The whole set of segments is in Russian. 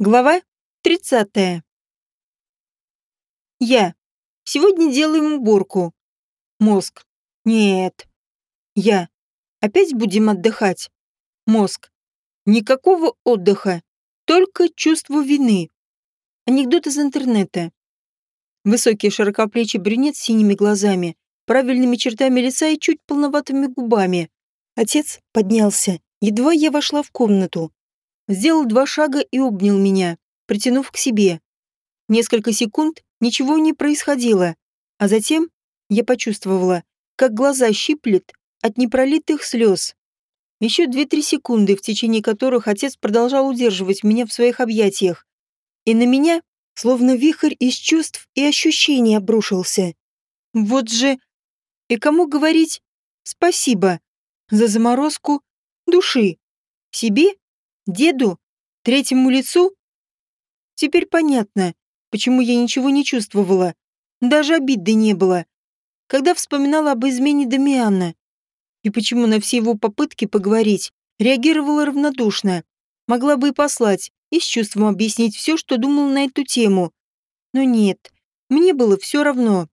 Глава 30. Я. Сегодня делаем уборку. Мозг. Нет. Я. Опять будем отдыхать. Мозг. Никакого отдыха. Только чувство вины. Анекдот из интернета. Высокий широкоплечий брюнет с синими глазами, правильными чертами лица и чуть полноватыми губами. Отец поднялся. Едва я вошла в комнату, сделал два шага и обнял меня, притянув к себе. Несколько секунд ничего не происходило, а затем я почувствовала, как глаза щиплет от непролитых слез. Еще две-три секунды, в течение которых отец продолжал удерживать меня в своих объятиях. И на меня, словно вихрь из чувств и ощущений, обрушился. Вот же... И кому говорить спасибо за заморозку души? Себе Деду? Третьему лицу? Теперь понятно, почему я ничего не чувствовала. Даже обиды не было. Когда вспоминала об измене Дамиана. И почему на все его попытки поговорить реагировала равнодушно. Могла бы и послать, и с чувством объяснить все, что думал на эту тему. Но нет, мне было все равно.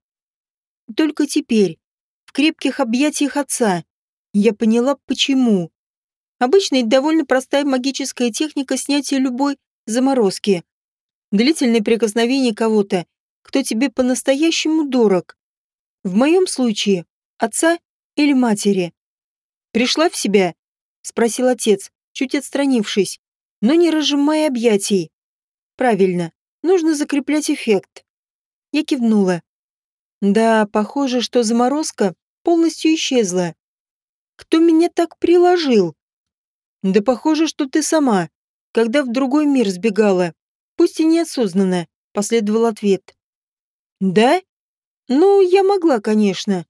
Только теперь, в крепких объятиях отца, я поняла, почему. Обычная и довольно простая магическая техника снятия любой заморозки. Длительное прикосновение кого-то, кто тебе по-настоящему дорог. В моем случае отца или матери. «Пришла в себя?» — спросил отец, чуть отстранившись, но не разжимая объятий. «Правильно, нужно закреплять эффект». Я кивнула. Да, похоже, что заморозка полностью исчезла. Кто меня так приложил? Да похоже, что ты сама, когда в другой мир сбегала. Пусть и неосознанно, последовал ответ. Да? Ну, я могла, конечно.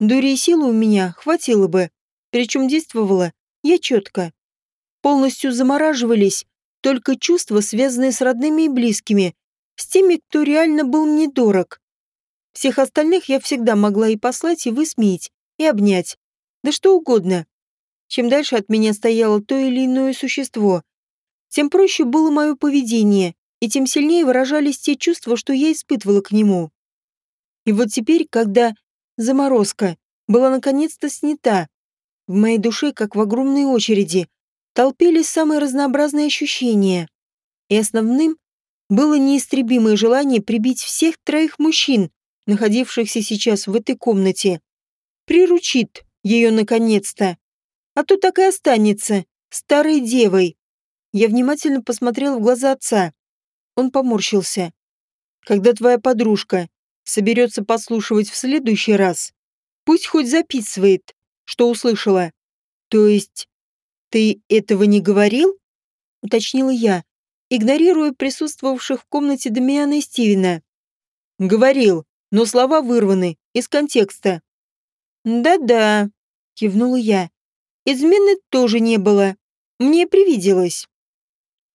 Дури и силы у меня хватило бы. Причем действовала я четко. Полностью замораживались только чувства, связанные с родными и близкими, с теми, кто реально был мне дорог. Всех остальных я всегда могла и послать, и высмеять, и обнять. Да что угодно. Чем дальше от меня стояло то или иное существо, тем проще было мое поведение, и тем сильнее выражались те чувства, что я испытывала к нему. И вот теперь, когда заморозка была наконец-то снята, в моей душе, как в огромной очереди, толпились самые разнообразные ощущения. И основным было неистребимое желание прибить всех троих мужчин, находившихся сейчас в этой комнате. Приручит ее наконец-то а то так и останется старой девой. Я внимательно посмотрел в глаза отца. Он поморщился. Когда твоя подружка соберется послушивать в следующий раз, пусть хоть записывает, что услышала. То есть, ты этого не говорил? Уточнила я, игнорируя присутствовавших в комнате Дамиана и Стивена. Говорил, но слова вырваны из контекста. Да-да, кивнула я. Измены тоже не было. Мне привиделось.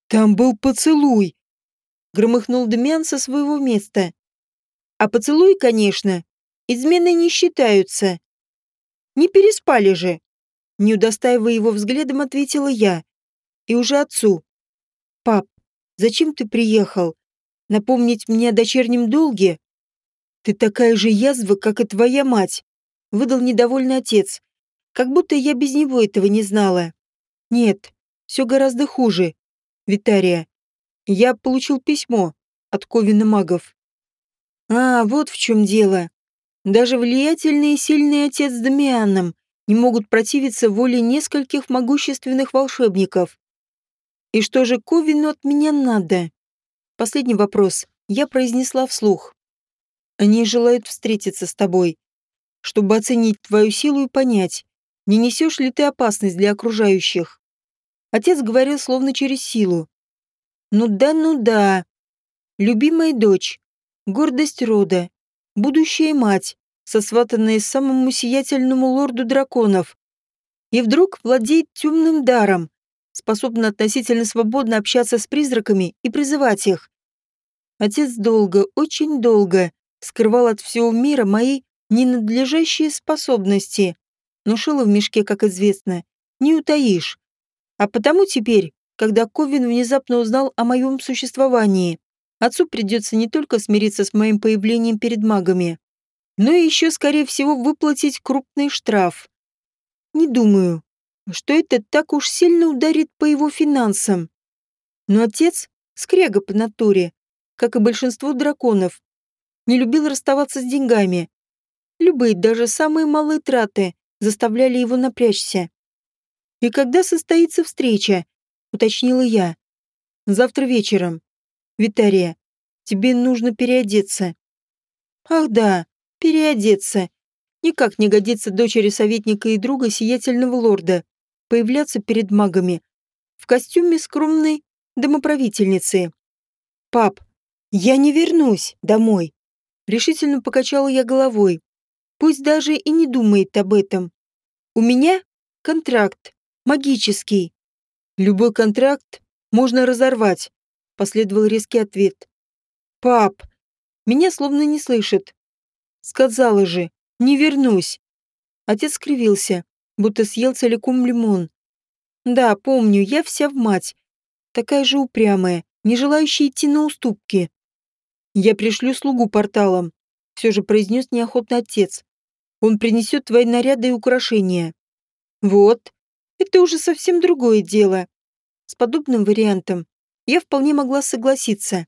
Там был поцелуй. Громыхнул Демян со своего места. А поцелуй, конечно, измены не считаются. Не переспали же. Не удостаивая его взглядом, ответила я. И уже отцу. Пап, зачем ты приехал? Напомнить мне о дочернем долге? Ты такая же язва, как и твоя мать. Выдал недовольный отец, как будто я без него этого не знала. Нет, все гораздо хуже. Витария, я получил письмо от Ковина магов. А, вот в чем дело. Даже влиятельный и сильный отец с Дамианом не могут противиться воле нескольких могущественных волшебников. И что же Ковину от меня надо? Последний вопрос я произнесла вслух. Они желают встретиться с тобой, чтобы оценить твою силу и понять, не несешь ли ты опасность для окружающих? Отец говорил словно через силу. Ну да, ну да. Любимая дочь, гордость рода, будущая мать, сосватанная самому сиятельному лорду драконов. И вдруг владеет темным даром, способна относительно свободно общаться с призраками и призывать их. Отец долго, очень долго скрывал от всего мира мои ненадлежащие способности но шило в мешке, как известно, не утаишь. А потому теперь когда Ковин внезапно узнал о моем существовании. Отцу придется не только смириться с моим появлением перед магами, но и еще, скорее всего, выплатить крупный штраф. Не думаю, что это так уж сильно ударит по его финансам. Но отец — скряга по натуре, как и большинство драконов. Не любил расставаться с деньгами. Любые, даже самые малые траты заставляли его напрячься. «И когда состоится встреча?» — уточнила я. «Завтра вечером. Витария, тебе нужно переодеться». «Ах да, переодеться. Никак не годится дочери советника и друга сиятельного лорда появляться перед магами в костюме скромной домоправительницы. «Пап, я не вернусь домой», — решительно покачала я головой. «Пусть даже и не думает об этом. У меня контракт, магический. Любой контракт можно разорвать», — последовал резкий ответ. «Пап, меня словно не слышит. Сказала же, не вернусь». Отец скривился, будто съел целиком лимон. «Да, помню, я вся в мать. Такая же упрямая, не желающая идти на уступки. Я пришлю слугу порталом», — все же произнес неохотно отец. «Он принесет твои наряды и украшения». «Вот, это уже совсем другое дело. С подобным вариантом я вполне могла согласиться.